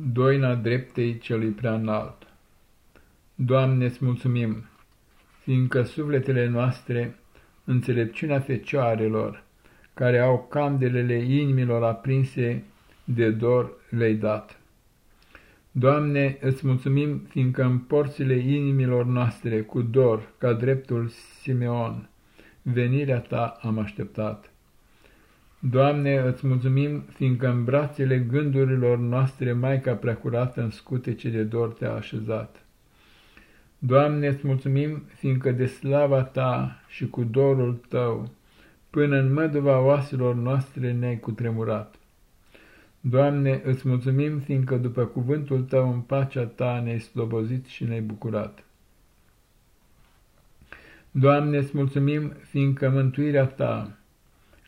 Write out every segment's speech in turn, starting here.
Doina dreptei celui prea înalt. Doamne, îți mulțumim, fiindcă sufletele noastre, înțelepciunea fecioarelor, care au candelele inimilor aprinse de dor, le-ai dat. Doamne, îți mulțumim, fiindcă în porțile inimilor noastre, cu dor, ca dreptul Simeon, venirea Ta am așteptat. Doamne, îți mulțumim, fiindcă în brațele gândurilor noastre Maica Preacurată în scutece de dor te-a așezat. Doamne, îți mulțumim, fiindcă de slava Ta și cu dorul Tău, până în măduva oaselor noastre ne-ai cutremurat. Doamne, îți mulțumim, fiindcă după cuvântul Tău în pacea Ta ne-ai slobozit și ne-ai bucurat. Doamne, îți mulțumim, fiindcă mântuirea Ta,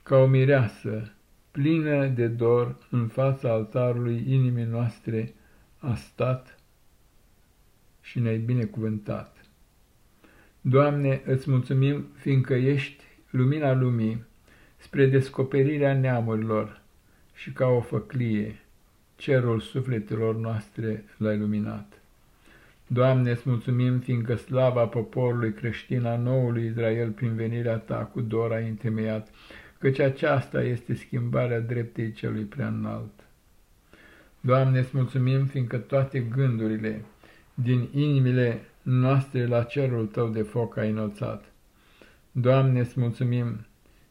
ca o mireasă, plină de dor, în fața altarului inimii noastre a stat și ne-ai binecuvântat. Doamne, îți mulțumim, fiindcă ești lumina lumii, spre descoperirea neamurilor și ca o făclie, cerul sufletelor noastre l-ai luminat. Doamne, îți mulțumim, fiindcă slava poporului creștin a noului Israel prin venirea Ta cu dor a întemeiat, căci aceasta este schimbarea dreptei celui prea înalt. Doamne, îți mulțumim, fiindcă toate gândurile din inimile noastre la cerul Tău de foc ai înălțat. Doamne, îți mulțumim,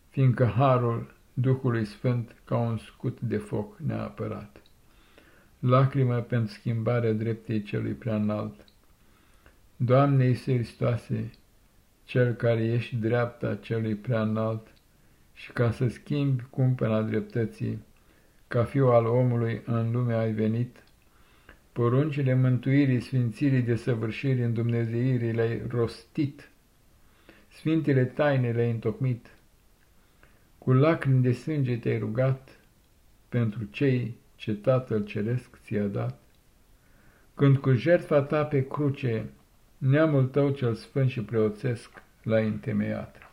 fiindcă harul Duhului Sfânt ca un scut de foc ne-a apărat. Lacrimă pentru schimbarea dreptei celui prea înalt. Doamne Iisus Hristoase, Cel care ești dreapta celui prea înalt, și ca să schimbi cumpăna dreptății, ca fiu al omului în lume ai venit, poruncile mântuirii, sfințirii, de săvârșiri în Dumnezeirii le-ai rostit, sfintele taine le-ai întocmit, cu lacrimi de sânge te-ai rugat pentru cei ce Tatăl Ceresc ți-a dat, când cu jertfa ta pe cruce neamul tău cel sfânt și preoțesc l-ai întemeiat.